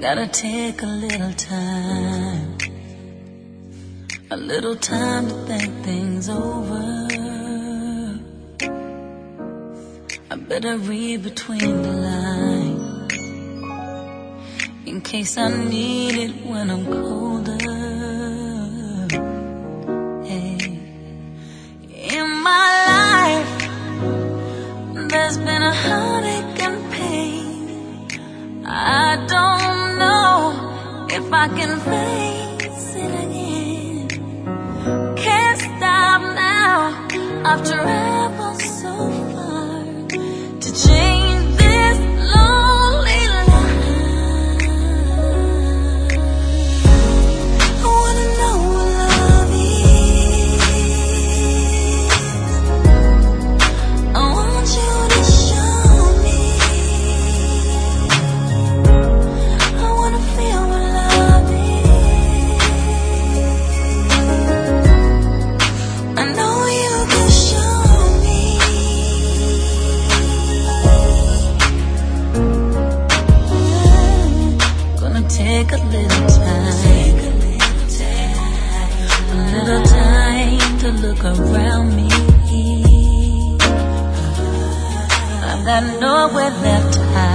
Gotta take a little time, a little time to think things over. I better read between the lines in case I need it when I'm colder. Hey. In my life, there's been a I can face it again. Can't stop now. I've traveled take a little time, a little time to look around me. I've got nowhere left to hide.